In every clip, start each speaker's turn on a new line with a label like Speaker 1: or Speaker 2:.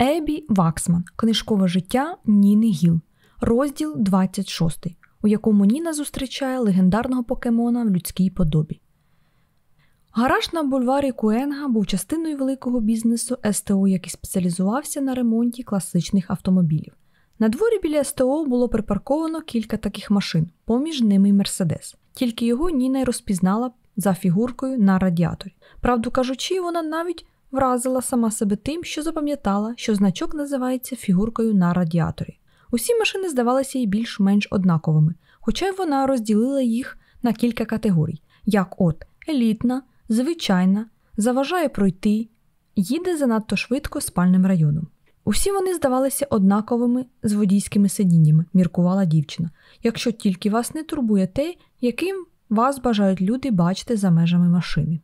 Speaker 1: Ебі Ваксман. Книжкове життя Ніни Гіл. Розділ 26, у якому Ніна зустрічає легендарного покемона в людській подобі. Гараж на бульварі Куенга був частиною великого бізнесу СТО, який спеціалізувався на ремонті класичних автомобілів. На дворі біля СТО було припарковано кілька таких машин, поміж ними Мерседес. Тільки його Ніна й розпізнала за фігуркою на радіаторі. Правду кажучи, вона навіть вразила сама себе тим, що запам'ятала, що значок називається фігуркою на радіаторі. Усі машини здавалися їй більш-менш однаковими, хоча й вона розділила їх на кілька категорій, як от елітна, звичайна, заважає пройти, їде занадто швидко спальним районом. Усі вони здавалися однаковими з водійськими сидіннями, міркувала дівчина, якщо тільки вас не турбує те, яким вас бажають люди бачити за межами машини.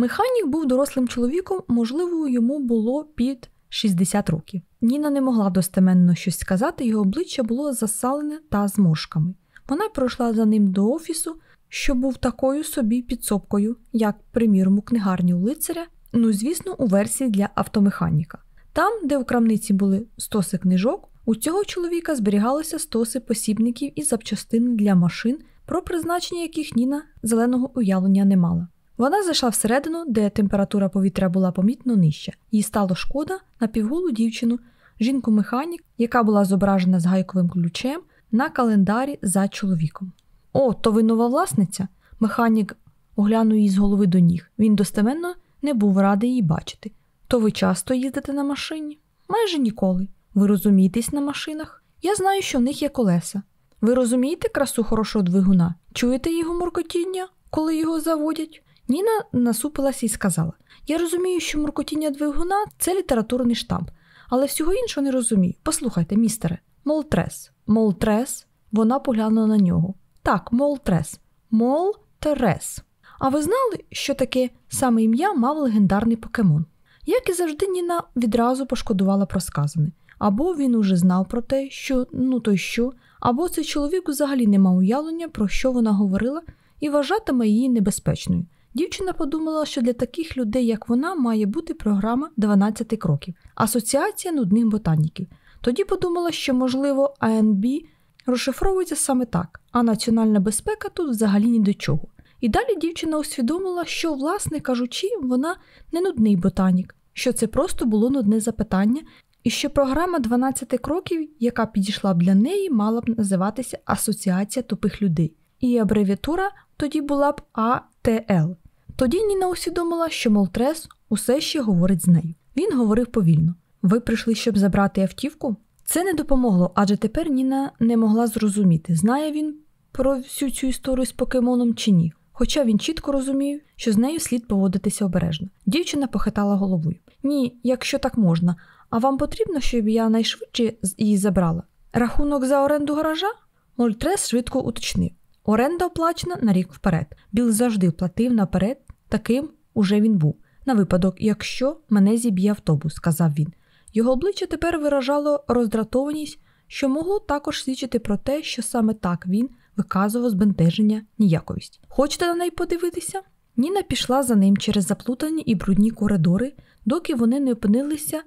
Speaker 1: Механік був дорослим чоловіком, можливо, йому було під 60 років. Ніна не могла достеменно щось сказати, його обличчя було засалене та зморшками. Вона пройшла за ним до офісу, що був такою собі підсобкою, як, приміром, у книгарні у лицаря, ну, звісно, у версії для автомеханіка. Там, де в крамниці були стоси книжок, у цього чоловіка зберігалися стоси посібників і запчастини для машин, про призначення яких Ніна зеленого уявлення не мала. Вона зайшла всередину, де температура повітря була помітно нижча. Їй стало шкода на півголу дівчину, жінку-механік, яка була зображена з гайковим ключем на календарі за чоловіком. О, то ви нова власниця? Механік оглянув її з голови до ніг. Він достеменно не був радий її бачити. То ви часто їздите на машині? Майже ніколи. Ви розумієтесь на машинах? Я знаю, що в них є колеса. Ви розумієте красу хорошого двигуна? Чуєте його муркотіння, коли його заводять? Ніна насупилася і сказала: Я розумію, що муркотіння двигуна це літературний штамп, але всього іншого не розумію. Послухайте, містере, Молтрес. Молтрес, вона поглянула на нього. Так, Молтрес. Молтерес. А ви знали, що таке саме ім'я мав легендарний покемон? Як і завжди, Ніна відразу пошкодувала про сказане. Або він уже знав про те, що ну то що, або цей чоловік взагалі не мав уявлення, про що вона говорила, і вважатиме її небезпечною. Дівчина подумала, що для таких людей, як вона, має бути програма 12 кроків, асоціація нудних ботаніків. Тоді подумала, що, можливо, АНБ розшифровується саме так, а національна безпека тут взагалі ні до чого. І далі дівчина усвідомила, що, власне кажучи, вона не нудний ботанік, що це просто було нудне запитання, і що програма 12 кроків, яка підійшла б для неї, мала б називатися Асоціація тупих людей. І абревіатура тоді була б АТЛ. Тоді Ніна усвідомила, що Молтрес усе ще говорить з нею. Він говорив повільно: Ви прийшли, щоб забрати автівку? Це не допомогло, адже тепер Ніна не могла зрозуміти, знає він про всю цю історію з покемоном чи ні. Хоча він чітко розумів, що з нею слід поводитися обережно. Дівчина похитала головою. Ні, якщо так можна. А вам потрібно, щоб я найшвидше її забрала? Рахунок за оренду гаража? Мольтрес швидко уточнив. Оренда оплачена на рік вперед. Біл завжди платив наперед, таким уже він був. На випадок, якщо мене зіб'є автобус, сказав він. Його обличчя тепер виражало роздратованість, що могло також свідчити про те, що саме так він виказував збентеження ніяковість. Хочете на неї подивитися? Ніна пішла за ним через заплутані і брудні коридори, доки вони не опинилися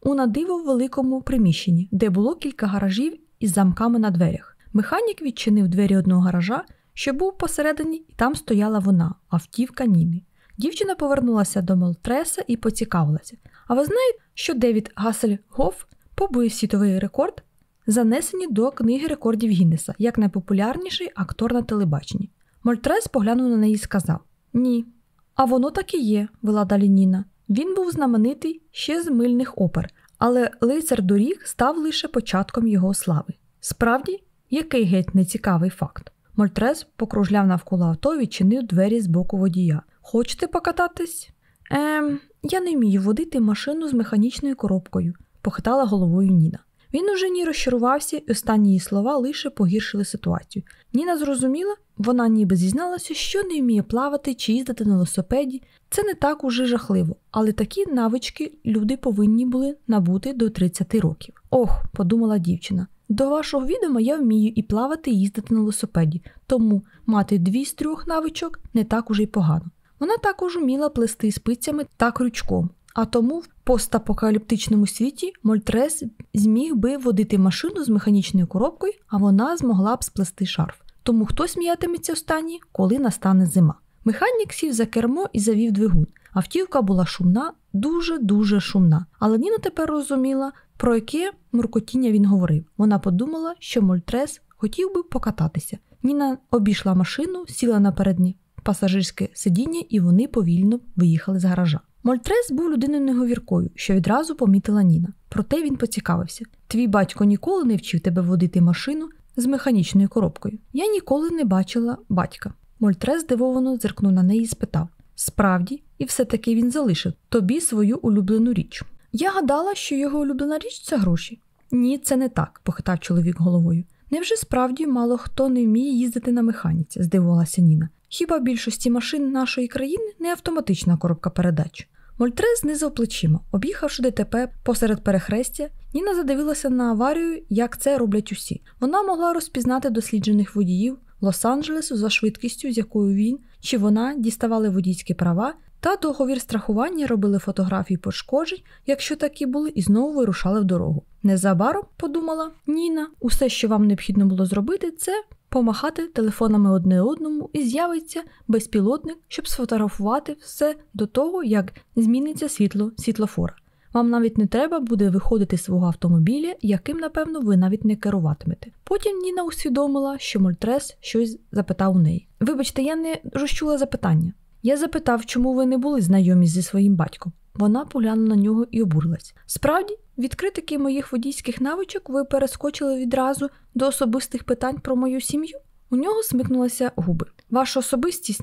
Speaker 1: у надиво великому приміщенні, де було кілька гаражів із замками на дверях. Механік відчинив двері одного гаража, що був посередині, і там стояла вона, автівка Ніни. Дівчина повернулася до Молтреса і поцікавилася. А ви знаєте, що Девід Гассельгоф побив світовий рекорд, занесені до книги рекордів Гіннеса як найпопулярніший актор на телебаченні? Мольтрес поглянув на неї і сказав: Ні. А воно так і є, вела далі Ніна. Він був знаменитий ще з мильних опер, але лицар доріг став лише початком його слави. Справді, який геть нецікавий факт? Мольтрес покружляв навколо авто і відчинив двері з боку водія. Хочете покататись? Ем, я не вмію водити машину з механічною коробкою, похитала головою Ніна. Він уже ні розчарувався, і останні її слова лише погіршили ситуацію. Ніна зрозуміла, вона ніби зізналася, що не вміє плавати чи їздити на велосипеді. Це не так уже жахливо, але такі навички люди повинні були набути до 30 років. Ох, подумала дівчина. До вашого відома я вмію і плавати, і їздити на велосипеді, тому мати дві з трьох навичок не так уже й погано. Вона також вміла плести спицями та крючком, а тому в постапокаліптичному світі Мольтрес зміг би водити машину з механічною коробкою, а вона змогла б сплести шарф. Тому хто сміятиметься останній, коли настане зима. Механік сів за кермо і завів двигун. Автівка була шумна, дуже-дуже шумна. Але Ніна тепер розуміла, про яке муркотіння він говорив. Вона подумала, що Мольтрес хотів би покататися. Ніна обійшла машину, сіла на переднє пасажирське сидіння, і вони повільно виїхали з гаража. Мольтрес був людиною неговіркою, що відразу помітила Ніна. Проте він поцікавився: Твій батько ніколи не вчив тебе водити машину з механічною коробкою. Я ніколи не бачила батька. Мольтрес здивовано зиркнув на неї і спитав: Справді, і все-таки він залишив тобі свою улюблену річ. Я гадала, що його улюблена річ це гроші. Ні, це не так, похитав чоловік головою. Невже справді мало хто не вміє їздити на механіці, здивувалася Ніна. Хіба в більшості машин нашої країни не автоматична коробка передач? Мольтрес знизав плечима, об'їхавши ДТП посеред перехрестя, Ніна задивилася на аварію, як це роблять усі. Вона могла розпізнати досліджених водіїв Лос-Анджелесу за швидкістю, з якою він чи вона діставали водійські права, та договір страхування робили фотографії пошкоджень, якщо такі були, і знову вирушали в дорогу. Незабаром, подумала Ніна, усе, що вам необхідно було зробити, це помахати телефонами одне одному і з'явиться безпілотник, щоб сфотографувати все до того, як зміниться світло світлофора. Вам навіть не треба буде виходити з свого автомобіля, яким, напевно, ви навіть не керуватимете. Потім Ніна усвідомила, що Мольтрес щось запитав у неї. Вибачте, я не розчула запитання. Я запитав, чому ви не були знайомі зі своїм батьком. Вона поглянула на нього і обурилась. Справді, від критики моїх водійських навичок ви перескочили відразу до особистих питань про мою сім'ю. У нього смикнулися губи. Ваша особистість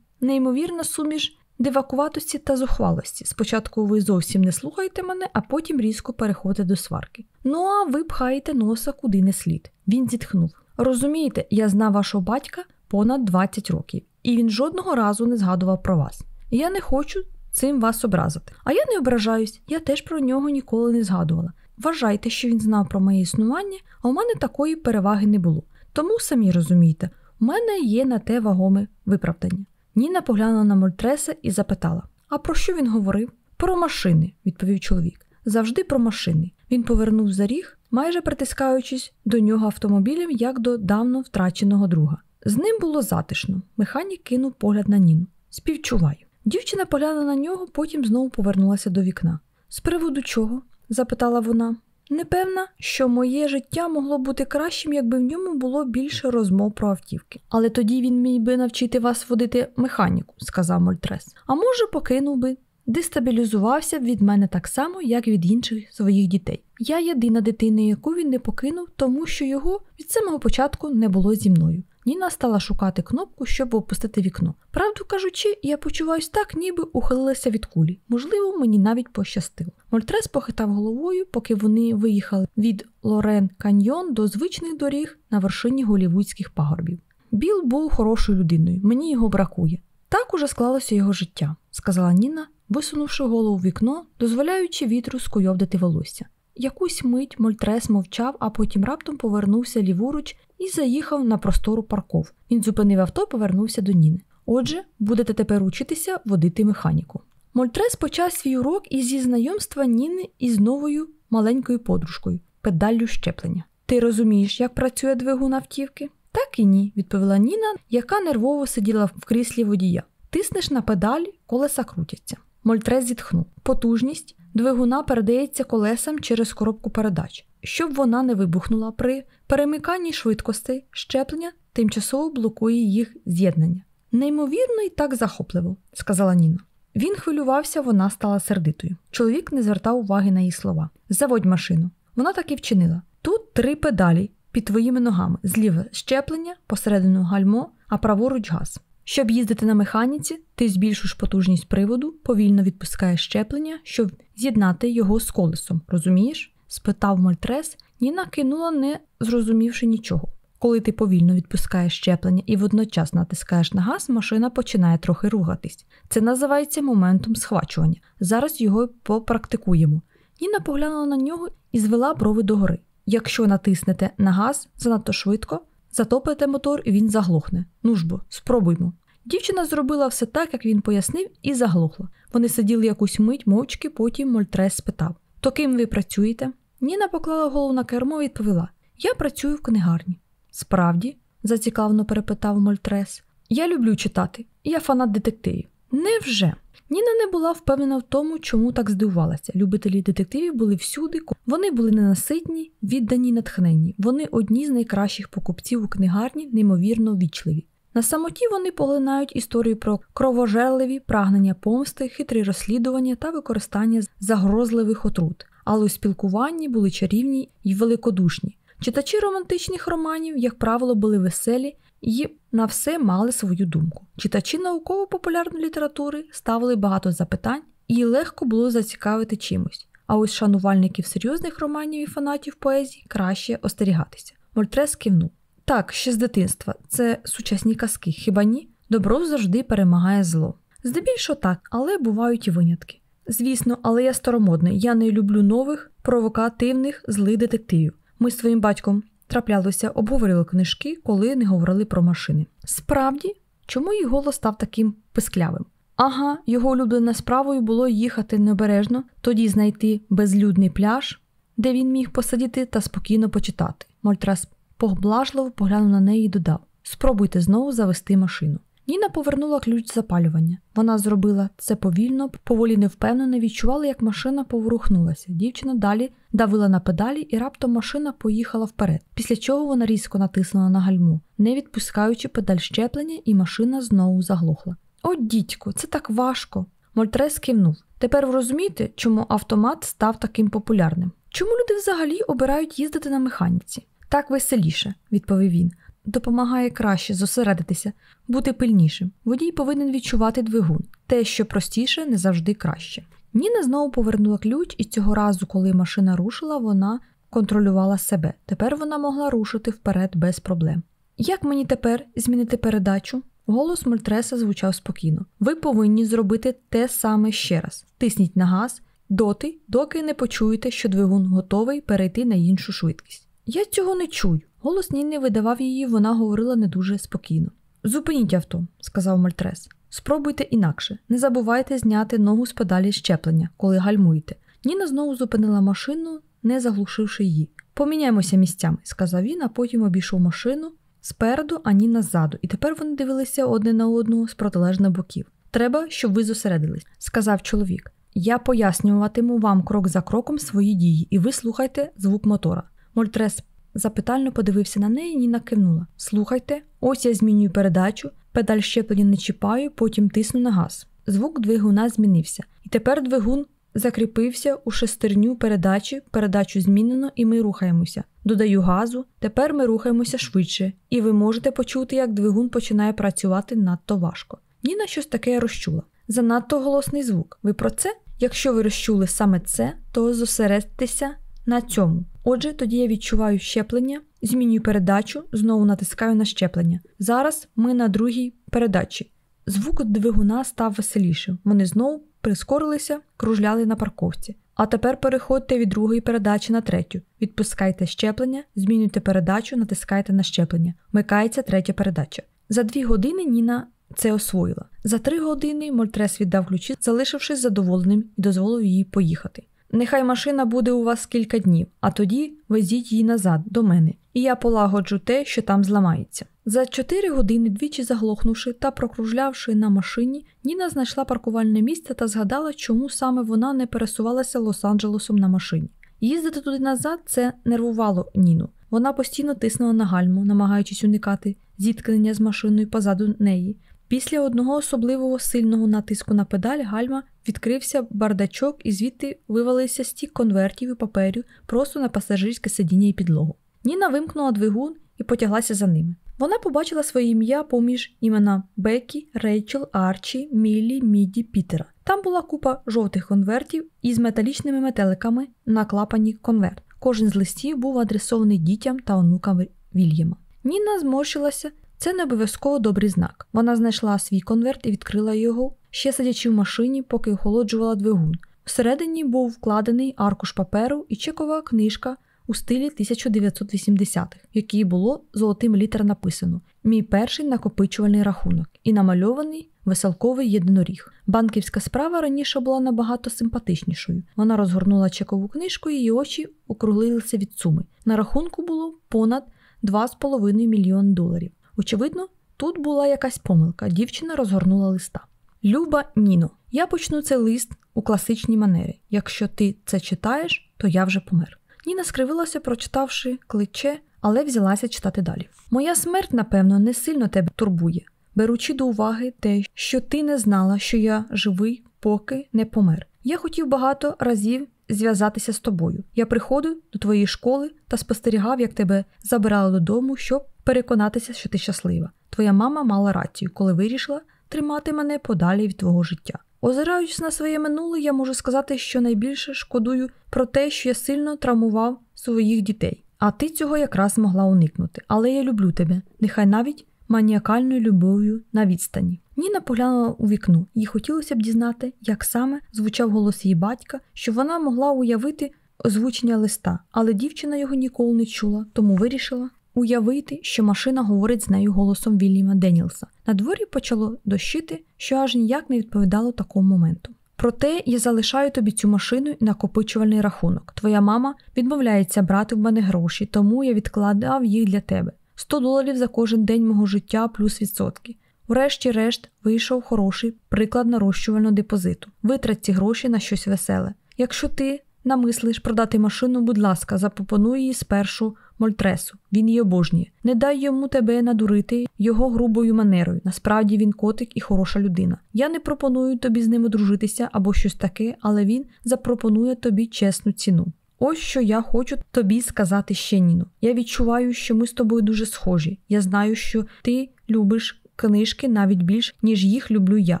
Speaker 1: неймовірна суміш дивакуватості та зухвалості. Спочатку ви зовсім не слухаєте мене, а потім різко переходите до сварки. Ну а ви пхаєте носа куди не слід. Він зітхнув. Розумієте, я знав вашого батька понад 20 років, і він жодного разу не згадував про вас. Я не хочу цим вас образити. А я не ображаюсь, я теж про нього ніколи не згадувала. Вважайте, що він знав про моє існування, а у мене такої переваги не було. Тому самі розумієте, у мене є на те вагоме виправдання. Ніна поглянула на Мольтреса і запитала: А про що він говорив? Про машини, відповів чоловік. Завжди про машини. Він повернув за ріг, майже притискаючись до нього автомобілем, як до давно втраченого друга. З ним було затишно. Механік кинув погляд на Ніну. Співчуваю. Дівчина поглянула на нього, потім знову повернулася до вікна. З приводу чого? запитала вона. Непевна, що моє життя могло бути кращим, якби в ньому було більше розмов про автівки. Але тоді він міг би навчити вас водити механіку, сказав Мольтрес. А може, покинув би, дестабілізувався б від мене так само, як від інших своїх дітей. Я єдина дитина, яку він не покинув, тому що його від самого початку не було зі мною. Ніна стала шукати кнопку, щоб опустити вікно. Правду кажучи, я почуваюся так, ніби ухилилася від кулі. Можливо, мені навіть пощастило. Мольтрес похитав головою, поки вони виїхали від Лорен Каньйон до звичних доріг на вершині голівудських пагорбів. Біл був хорошою людиною, мені його бракує. Так уже склалося його життя, сказала Ніна, висунувши голову в вікно, дозволяючи вітру скуйовдити волосся. Якусь мить Мольтрес мовчав, а потім раптом повернувся ліворуч і заїхав на простору парков. Він зупинив авто, повернувся до Ніни. Отже, будете тепер учитися водити механіку. Мольтрес почав свій урок із знайомства Ніни із новою маленькою подружкою, педаллю щеплення. Ти розумієш, як працює двигун автівки? Так і ні, відповіла Ніна, яка нервово сиділа в кріслі водія. Тиснеш на педаль, колеса крутяться. Мольтрес зітхнув. Потужність двигуна передається колесам через коробку передач, щоб вона не вибухнула при перемиканні швидкостей, щеплення тимчасово блокує їх з'єднання. Неймовірно і так захопливо, сказала Ніна. Він хвилювався, вона стала сердитою. Чоловік не звертав уваги на її слова. Заводь машину. Вона так і вчинила. Тут три педалі під твоїми ногами: зліва щеплення, посередину гальмо, а праворуч газ. Щоб їздити на механіці, ти збільшуєш потужність приводу, повільно відпускаєш щеплення, щоб з'єднати його з колесом. Розумієш? Спитав Мольтрес, Ніна кинула, не зрозумівши нічого. Коли ти повільно відпускаєш щеплення і водночас натискаєш на газ, машина починає трохи рухатись. Це називається моментом схвачування. Зараз його попрактикуємо. Ніна поглянула на нього і звела брови догори. Якщо натиснете на газ занадто швидко, затопите мотор і він заглохне. Ну ж бо, спробуймо. Дівчина зробила все так, як він пояснив, і заглохла. Вони сиділи якусь мить мовчки, потім Мольтрес спитав: То ким ви працюєте? Ніна поклала голову на кермо і відповіла: Я працюю в книгарні. Справді, зацікавлено перепитав Мольтрес. Я люблю читати, я фанат детективів. Невже? Ніна не була впевнена в тому, чому так здивувалася. Любителі детективів були всюди, вони були ненаситні, віддані, натхненні. Вони одні з найкращих покупців у книгарні, неймовірно вічливі. На самоті вони поглинають історію про кровожерливі прагнення помсти, хитрі розслідування та використання загрозливих отрут, але у спілкуванні були чарівні й великодушні. Читачі романтичних романів, як правило, були веселі і на все мали свою думку. Читачі науково-популярної літератури ставили багато запитань і легко було зацікавити чимось. А ось шанувальників серйозних романів і фанатів поезії краще остерігатися. Мольтрес кивнув. Так, ще з дитинства, це сучасні казки, хіба ні? Добро завжди перемагає зло. Здебільшого так, але бувають і винятки. Звісно, але я старомодний, я не люблю нових, провокативних, злих детективів. Ми з своїм батьком траплялося, обговорили книжки, коли не говорили про машини. Справді, чому її голос став таким писклявим? Ага, його улюбленою справою було їхати небережно, тоді знайти безлюдний пляж, де він міг посидіти та спокійно почитати. Мольтрас поблажливо поглянув на неї і додав: Спробуйте знову завести машину. Ніна повернула ключ запалювання. Вона зробила це повільно, поволі невпевнено відчувала, як машина поворухнулася. Дівчина далі давила на педалі, і раптом машина поїхала вперед, після чого вона різко натиснула на гальму, не відпускаючи педаль щеплення, і машина знову заглохла. О, дідько, це так важко. Мольтрес кивнув. Тепер ви розумієте, чому автомат став таким популярним? Чому люди взагалі обирають їздити на механіці? Так веселіше, відповів він допомагає краще зосередитися, бути пильнішим. Водій повинен відчувати двигун. Те, що простіше, не завжди краще. Ніна знову повернула ключ, і цього разу, коли машина рушила, вона контролювала себе. Тепер вона могла рушити вперед без проблем. Як мені тепер змінити передачу? Голос Мольтреса звучав спокійно. Ви повинні зробити те саме ще раз. Тисніть на газ доти, доки не почуєте, що двигун готовий перейти на іншу швидкість. Я цього не чую. Голос Ніни видавав її, вона говорила не дуже спокійно. Зупиніть авто, сказав Мальтрес. Спробуйте інакше. Не забувайте зняти ногу з педалі щеплення, коли гальмуєте. Ніна знову зупинила машину, не заглушивши її. Поміняємося місцями, сказав він, а потім обійшов машину спереду, а Ніна ззаду, і тепер вони дивилися одне на одного з протилежних боків. Треба, щоб ви зосередились, сказав чоловік. Я пояснюватиму вам крок за кроком свої дії, і ви слухайте звук мотора. Мольтрес запитально подивився на неї Ніна кивнула. Слухайте, ось я змінюю передачу, педаль щеплення не чіпаю, потім тисну на газ. Звук двигуна змінився, і тепер двигун закріпився у шестерню передачі, передачу змінено, і ми рухаємося. Додаю газу, тепер ми рухаємося швидше, і ви можете почути, як двигун починає працювати надто важко. Ніна щось таке розчула. Занадто голосний звук. Ви про це? Якщо ви розчули саме це, то зосередьтеся на цьому. Отже, тоді я відчуваю щеплення, змінюю передачу, знову натискаю на щеплення. Зараз ми на другій передачі. Звук двигуна став веселішим. Вони знову прискорилися, кружляли на парковці. А тепер переходьте від другої передачі на третю. Відпускайте щеплення, змінюйте передачу, натискайте на щеплення. Вмикається третя передача. За дві години Ніна це освоїла. За три години Мольтрес віддав ключі, залишившись задоволеним і дозволив їй поїхати. Нехай машина буде у вас кілька днів, а тоді везіть її назад до мене, і я полагоджу те, що там зламається. За чотири години, двічі заглохнувши та прокружлявши на машині, Ніна знайшла паркувальне місце та згадала, чому саме вона не пересувалася Лос-Анджелесом на машині. Їздити туди назад це нервувало Ніну. Вона постійно тиснула на гальму, намагаючись уникати зіткнення з машиною позаду неї. Після одного особливо сильного натиску на педаль гальма відкрився бардачок і звідти вивалився стос конвертів і паперів просто на пасажирське сидіння і підлогу. Ніна вимкнула двигун і потяглася за ними. Вона побачила своє ім'я поміж імена Бекі, Рейчел, Арчі, Міллі, Міді, Пітера. Там була купа жовтих конвертів із металічними метеликами на клапані конверт. Кожен з листів був адресований дітям та онукам Вільяма. Ніна зморщилася це не обов'язково добрий знак. Вона знайшла свій конверт і відкрила його, ще сидячи в машині, поки охолоджувала двигун. Всередині був вкладений аркуш паперу і чекова книжка у стилі 1980-х, в якій було золотим літер написано Мій перший накопичувальний рахунок і намальований веселковий єдиноріг. Банківська справа раніше була набагато симпатичнішою. Вона розгорнула чекову книжку, і її очі округлилися від суми. На рахунку було понад 2,5 мільйон доларів. Очевидно, тут була якась помилка. Дівчина розгорнула листа. Люба Ніно, я почну цей лист у класичній манері. Якщо ти це читаєш, то я вже помер. Ніна скривилася, прочитавши кличе, але взялася читати далі. Моя смерть, напевно, не сильно тебе турбує, беручи до уваги те, що ти не знала, що я живий, поки не помер. Я хотів багато разів зв'язатися з тобою. Я приходив до твоєї школи та спостерігав, як тебе забирали додому, щоб переконатися, що ти щаслива. Твоя мама мала рацію, коли вирішила тримати мене подалі від твого життя. Озираючись на своє минуле, я можу сказати, що найбільше шкодую про те, що я сильно травмував своїх дітей. А ти цього якраз могла уникнути. Але я люблю тебе, нехай навіть маніакальною любов'ю на відстані. Ніна поглянула у вікно, їй хотілося б дізнати, як саме звучав голос її батька, що вона могла уявити озвучення листа, але дівчина його ніколи не чула, тому вирішила уявити, що машина говорить з нею голосом Вільяма Денілса. На дворі почало дощити, що аж ніяк не відповідало такому моменту. Проте я залишаю тобі цю машину і накопичувальний рахунок. Твоя мама відмовляється брати в мене гроші, тому я відкладав їх для тебе. 100 доларів за кожен день мого життя плюс відсотки. Врешті-решт вийшов хороший приклад нарощувального депозиту. Витрать ці гроші на щось веселе. Якщо ти намислиш продати машину, будь ласка, запропонуй її спершу Мольтресу. Він її обожнює. Не дай йому тебе надурити його грубою манерою. Насправді він котик і хороша людина. Я не пропоную тобі з ним одружитися або щось таке, але він запропонує тобі чесну ціну. Ось що я хочу тобі сказати ще Ніно. Я відчуваю, що ми з тобою дуже схожі. Я знаю, що ти любиш книжки навіть більш, ніж їх люблю я.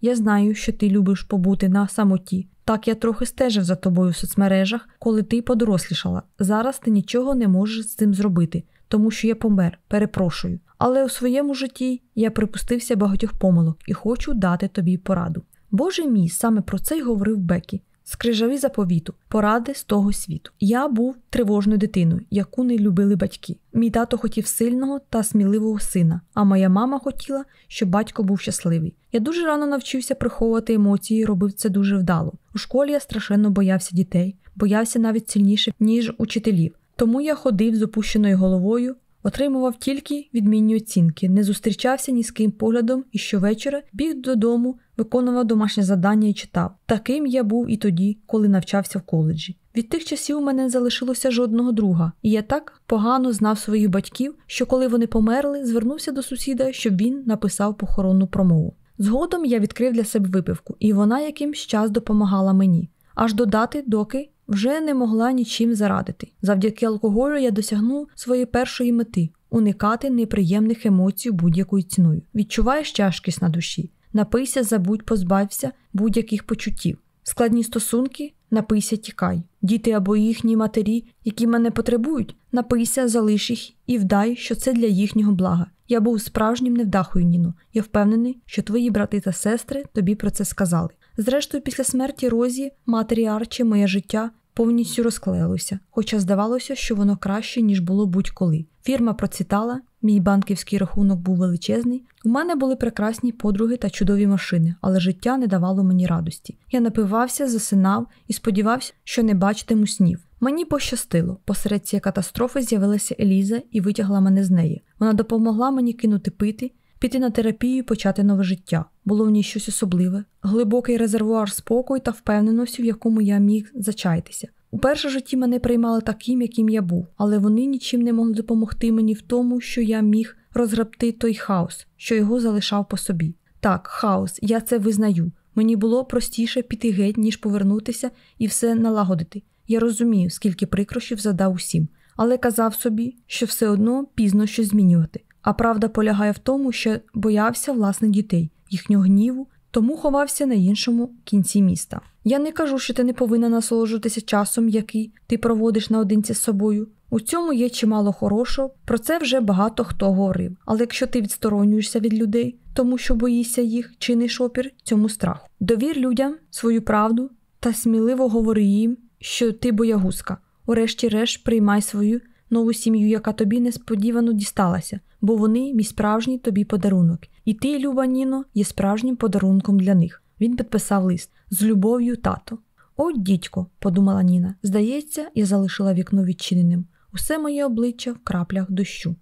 Speaker 1: Я знаю, що ти любиш побути на самоті. Так я трохи стежив за тобою в соцмережах, коли ти подорослішала. Зараз ти нічого не можеш з цим зробити, тому що я помер, перепрошую. Але у своєму житті я припустився багатьох помилок і хочу дати тобі пораду. Боже мій, саме про це й говорив Бекі. Скрижаві заповіту, поради з того світу. Я був тривожною дитиною, яку не любили батьки. Мій тато хотів сильного та сміливого сина, а моя мама хотіла, щоб батько був щасливий. Я дуже рано навчився приховувати емоції, і робив це дуже вдало. У школі я страшенно боявся дітей, боявся навіть сильніше, ніж учителів. Тому я ходив з опущеною головою, отримував тільки відмінні оцінки, не зустрічався ні з ким поглядом і щовечора біг додому, виконував домашнє завдання і читав. Таким я був і тоді, коли навчався в коледжі. Від тих часів у мене не залишилося жодного друга, і я так погано знав своїх батьків, що коли вони померли, звернувся до сусіда, щоб він написав похоронну промову. Згодом я відкрив для себе випивку, і вона якимсь час допомагала мені, аж додати, доки вже не могла нічим зарадити. Завдяки алкоголю я досягнув своєї першої мети уникати неприємних емоцій будь-якою ціною. Відчуваєш тяжкість на душі, напийся, забудь, позбався будь-яких почуттів. Складні стосунки, напийся, тікай. Діти або їхні матері, які мене потребують, напийся, залиш їх і вдай, що це для їхнього блага. Я був справжнім невдахою, Ніно. Я впевнений, що твої брати та сестри тобі про це сказали. Зрештою, після смерті Розі, матері Арчі, моє життя повністю розклеїлося, хоча здавалося, що воно краще, ніж було будь-коли. Фірма процвітала, мій банківський рахунок був величезний. У мене були прекрасні подруги та чудові машини, але життя не давало мені радості. Я напивався, засинав і сподівався, що не бачитиму снів. Мені пощастило. Посеред цієї катастрофи з'явилася Еліза і витягла мене з неї. Вона допомогла мені кинути пити, піти на терапію і почати нове життя. Було в ній щось особливе, глибокий резервуар спокою та впевненості, в якому я міг зачаятися. У перше житті мене приймали таким, яким я був, але вони нічим не могли допомогти мені в тому, що я міг розграбти той хаос, що його залишав по собі. Так, хаос, я це визнаю. Мені було простіше піти геть, ніж повернутися і все налагодити. Я розумію, скільки прикрощів задав усім, але казав собі, що все одно пізно щось змінювати. А правда полягає в тому, що боявся власних дітей, їхнього гніву, тому ховався на іншому кінці міста. Я не кажу, що ти не повинна насолоджуватися часом, який ти проводиш наодинці з собою. У цьому є чимало хорошого, про це вже багато хто говорив. Але якщо ти відсторонюєшся від людей, тому що боїшся їх, чиниш опір цьому страху. Довір людям свою правду та сміливо говори їм, що ти боягузка. Урешті-решт, приймай свою нову сім'ю, яка тобі несподівано дісталася, бо вони мій справжній тобі подарунок. І ти, Люба Ніно, є справжнім подарунком для них. Він підписав лист з любов'ю тато. О, дідько, подумала Ніна. Здається, я залишила вікно відчиненим. Усе моє обличчя в краплях дощу.